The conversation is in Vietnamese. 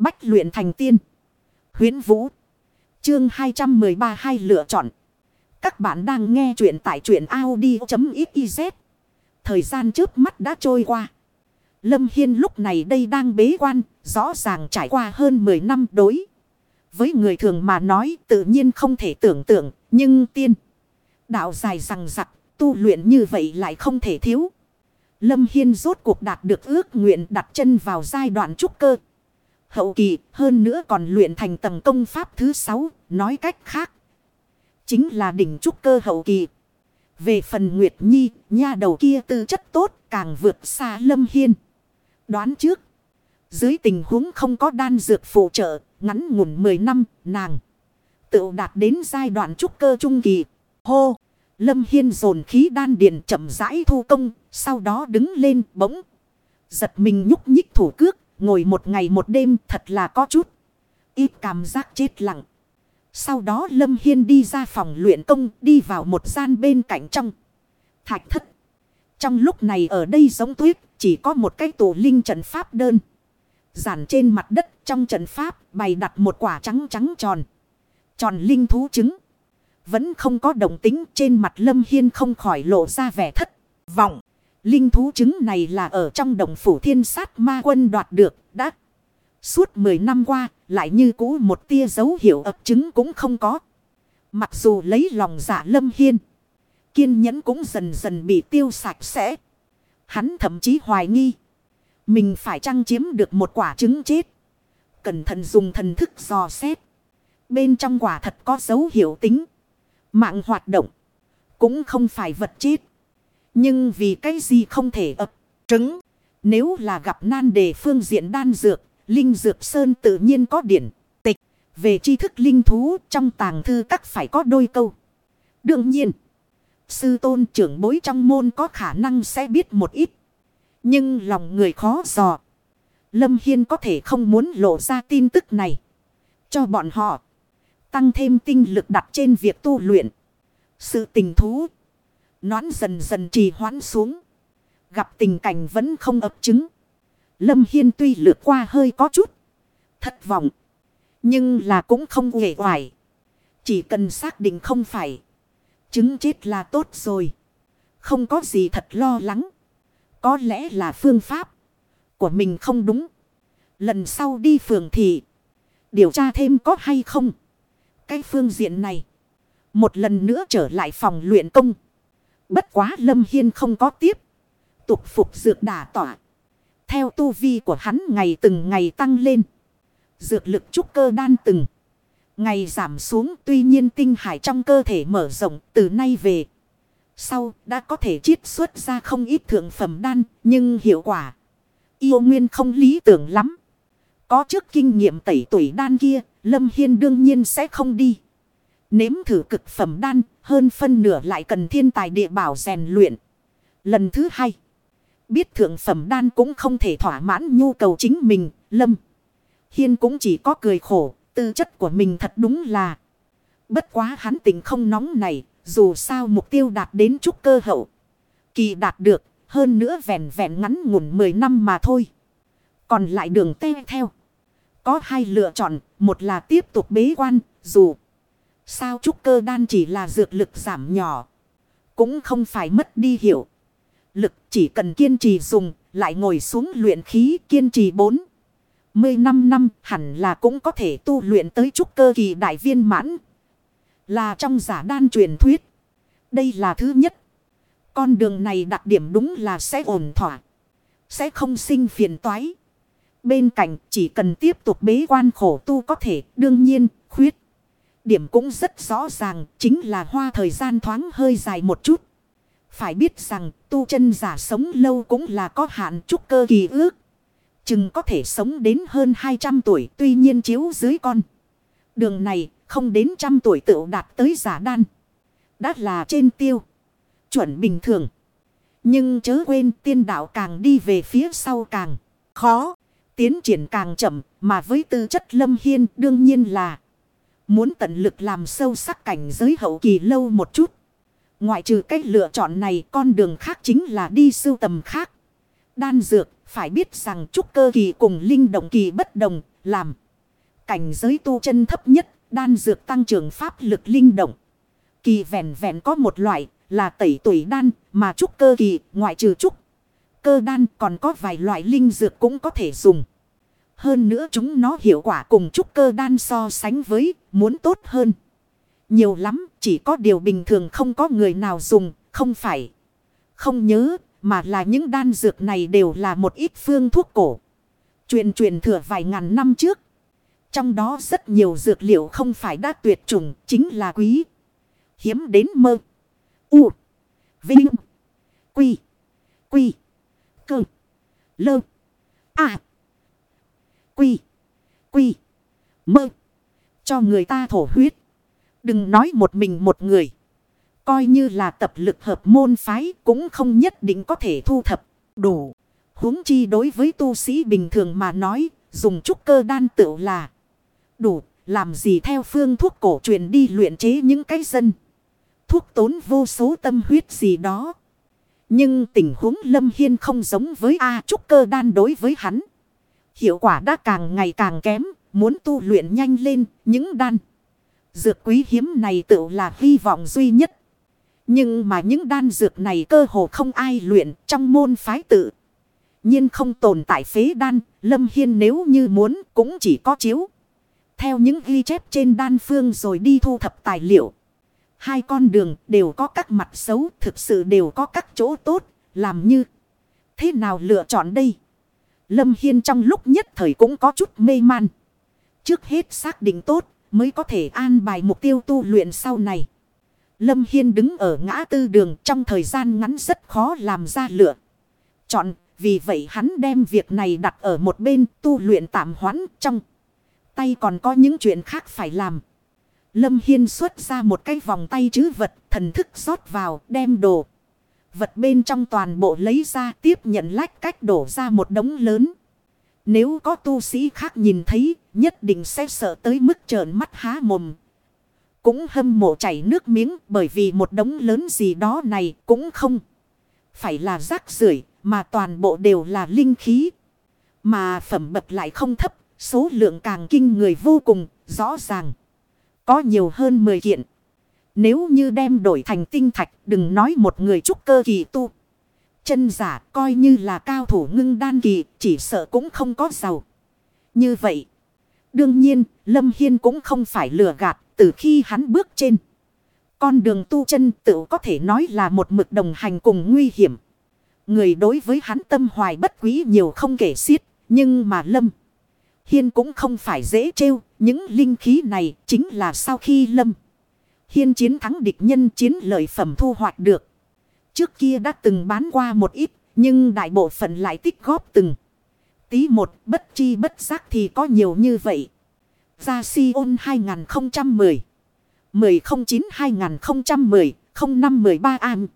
Bách luyện thành tiên. Huyến Vũ. Chương 213 hai lựa chọn. Các bạn đang nghe truyện tại truyện Audi.xyz. Thời gian trước mắt đã trôi qua. Lâm Hiên lúc này đây đang bế quan, rõ ràng trải qua hơn 10 năm đối. Với người thường mà nói tự nhiên không thể tưởng tượng, nhưng tiên. Đạo dài rằng giặc, tu luyện như vậy lại không thể thiếu. Lâm Hiên rốt cuộc đạt được ước nguyện đặt chân vào giai đoạn trúc cơ. Hậu kỳ hơn nữa còn luyện thành tầng công pháp thứ sáu nói cách khác. Chính là đỉnh trúc cơ hậu kỳ. Về phần Nguyệt Nhi, nha đầu kia tư chất tốt càng vượt xa Lâm Hiên. Đoán trước. Dưới tình huống không có đan dược phụ trợ, ngắn ngủn 10 năm, nàng. Tự đạt đến giai đoạn trúc cơ trung kỳ. Hô! Lâm Hiên dồn khí đan điền chậm rãi thu công, sau đó đứng lên bỗng. Giật mình nhúc nhích thủ cước, ngồi một ngày một đêm thật là có chút. Ít cảm giác chết lặng. Sau đó Lâm Hiên đi ra phòng luyện công, đi vào một gian bên cạnh trong. Thạch thất. Trong lúc này ở đây giống tuyết, chỉ có một cái tủ linh trận pháp đơn. Giản trên mặt đất trong trận pháp bày đặt một quả trắng trắng tròn. Tròn linh thú trứng. Vẫn không có động tính trên mặt Lâm Hiên không khỏi lộ ra vẻ thất vọng. Linh thú trứng này là ở trong đồng phủ thiên sát ma quân đoạt được, đã. Suốt 10 năm qua, lại như cũ một tia dấu hiệu ập trứng cũng không có. Mặc dù lấy lòng giả dạ lâm hiên, kiên nhẫn cũng dần dần bị tiêu sạch sẽ. Hắn thậm chí hoài nghi. Mình phải chăng chiếm được một quả trứng chết. Cẩn thận dùng thần thức dò xét. Bên trong quả thật có dấu hiệu tính. Mạng hoạt động. Cũng không phải vật chết. Nhưng vì cái gì không thể ập trứng. Nếu là gặp nan đề phương diện đan dược. Linh dược sơn tự nhiên có điển tịch. Về tri thức linh thú, trong tàng thư các phải có đôi câu. Đương nhiên. Sư tôn trưởng bối trong môn có khả năng sẽ biết một ít. Nhưng lòng người khó dò. Lâm Hiên có thể không muốn lộ ra tin tức này. Cho bọn họ. Tăng thêm tinh lực đặt trên việc tu luyện. Sự tình thú. Noãn dần dần trì hoãn xuống. Gặp tình cảnh vẫn không ập chứng. Lâm Hiên tuy lượt qua hơi có chút. Thất vọng. Nhưng là cũng không uể hoài. Chỉ cần xác định không phải. Chứng chết là tốt rồi. Không có gì thật lo lắng. Có lẽ là phương pháp của mình không đúng. Lần sau đi phường thị. Điều tra thêm có hay không. Cái phương diện này. Một lần nữa trở lại phòng luyện công. Bất quá Lâm Hiên không có tiếp. Tục phục dược đả tỏa. Theo tu vi của hắn ngày từng ngày tăng lên. Dược lực trúc cơ đan từng. Ngày giảm xuống tuy nhiên tinh hải trong cơ thể mở rộng từ nay về. Sau đã có thể chiết xuất ra không ít thượng phẩm đan, nhưng hiệu quả. Yêu nguyên không lý tưởng lắm. Có trước kinh nghiệm tẩy tuổi đan kia, Lâm Hiên đương nhiên sẽ không đi. Nếm thử cực phẩm đan hơn phân nửa lại cần thiên tài địa bảo rèn luyện. Lần thứ hai. Biết thượng phẩm đan cũng không thể thỏa mãn nhu cầu chính mình, lâm. Hiên cũng chỉ có cười khổ, tư chất của mình thật đúng là. Bất quá hắn tình không nóng này, dù sao mục tiêu đạt đến chút cơ hậu. Kỳ đạt được, hơn nữa vẹn vẹn ngắn ngủn 10 năm mà thôi. Còn lại đường tê theo. Có hai lựa chọn, một là tiếp tục bế quan, dù sao trúc cơ đan chỉ là dược lực giảm nhỏ. Cũng không phải mất đi hiệu lực chỉ cần kiên trì dùng, lại ngồi xuống luyện khí kiên trì 4. 15 năm hẳn là cũng có thể tu luyện tới trúc cơ kỳ đại viên mãn. Là trong giả đan truyền thuyết. Đây là thứ nhất. Con đường này đặc điểm đúng là sẽ ổn thỏa. Sẽ không sinh phiền toái. Bên cạnh chỉ cần tiếp tục bế quan khổ tu có thể đương nhiên khuyết. Điểm cũng rất rõ ràng, chính là hoa thời gian thoáng hơi dài một chút. Phải biết rằng, tu chân giả sống lâu cũng là có hạn trúc cơ kỳ ước. Chừng có thể sống đến hơn 200 tuổi, tuy nhiên chiếu dưới con. Đường này, không đến trăm tuổi tự đạt tới giả đan. Đã là trên tiêu. Chuẩn bình thường. Nhưng chớ quên, tiên đạo càng đi về phía sau càng khó. Tiến triển càng chậm, mà với tư chất lâm hiên, đương nhiên là muốn tận lực làm sâu sắc cảnh giới hậu kỳ lâu một chút. Ngoại trừ cách lựa chọn này con đường khác chính là đi sưu tầm khác. Đan dược phải biết rằng trúc cơ kỳ cùng linh động kỳ bất đồng làm. Cảnh giới tu chân thấp nhất, đan dược tăng trưởng pháp lực linh động. Kỳ vẹn vẹn có một loại là tẩy tuổi đan mà trúc cơ kỳ ngoại trừ trúc. Cơ đan còn có vài loại linh dược cũng có thể dùng. Hơn nữa chúng nó hiệu quả cùng trúc cơ đan so sánh với, muốn tốt hơn. Nhiều lắm, chỉ có điều bình thường không có người nào dùng, không phải. Không nhớ, mà là những đan dược này đều là một ít phương thuốc cổ. Truyền truyền thừa vài ngàn năm trước. Trong đó rất nhiều dược liệu không phải đã tuyệt chủng, chính là quý. Hiếm đến mơ. U. Vinh. Quy. Quy. Cơ. Lơ. À. Quy. Quy. Mơ. Cho người ta thổ huyết. Đừng nói một mình một người. Coi như là tập lực hợp môn phái cũng không nhất định có thể thu thập đủ. huống chi đối với tu sĩ bình thường mà nói, dùng trúc cơ đan tựu là đủ, làm gì theo phương thuốc cổ truyền đi luyện chế những cái dân. Thuốc tốn vô số tâm huyết gì đó. Nhưng tình huống Lâm Hiên không giống với A trúc cơ đan đối với hắn. Hiệu quả đã càng ngày càng kém, muốn tu luyện nhanh lên những đan. Dược quý hiếm này tự là hy vọng duy nhất. Nhưng mà những đan dược này cơ hồ không ai luyện trong môn phái tự. nhiên không tồn tại phế đan, Lâm Hiên nếu như muốn cũng chỉ có chiếu. Theo những ghi chép trên đan phương rồi đi thu thập tài liệu. Hai con đường đều có các mặt xấu, thực sự đều có các chỗ tốt, làm như thế nào lựa chọn đây? Lâm Hiên trong lúc nhất thời cũng có chút mê man. Trước hết xác định tốt mới có thể an bài mục tiêu tu luyện sau này. Lâm Hiên đứng ở ngã tư đường trong thời gian ngắn rất khó làm ra lựa. Chọn, vì vậy hắn đem việc này đặt ở một bên tu luyện tạm hoãn trong. Tay còn có những chuyện khác phải làm. Lâm Hiên xuất ra một cái vòng tay chứ vật, thần thức rót vào, đem đồ. Vật bên trong toàn bộ lấy ra tiếp nhận lách cách đổ ra một đống lớn. Nếu có tu sĩ khác nhìn thấy, nhất định sẽ sợ tới mức trợn mắt há mồm. Cũng hâm mộ chảy nước miếng bởi vì một đống lớn gì đó này cũng không. Phải là rác rưởi mà toàn bộ đều là linh khí. Mà phẩm bậc lại không thấp, số lượng càng kinh người vô cùng, rõ ràng. Có nhiều hơn 10 kiện. Nếu như đem đổi thành tinh thạch, đừng nói một người trúc cơ kỳ tu. Chân giả coi như là cao thủ ngưng đan kỳ, chỉ sợ cũng không có giàu. Như vậy. Đương nhiên, Lâm Hiên cũng không phải lừa gạt từ khi hắn bước trên. Con đường tu chân tự có thể nói là một mực đồng hành cùng nguy hiểm. Người đối với hắn tâm hoài bất quý nhiều không kể xiết. Nhưng mà Lâm Hiên cũng không phải dễ trêu. Những linh khí này chính là sau khi Lâm Hiên chiến thắng địch nhân chiến lợi phẩm thu hoạch được. Trước kia đã từng bán qua một ít. Nhưng đại bộ phận lại tích góp từng. Tí một, bất chi bất giác thì có nhiều như vậy. Gia Sion 2010 1009 2010 0513 An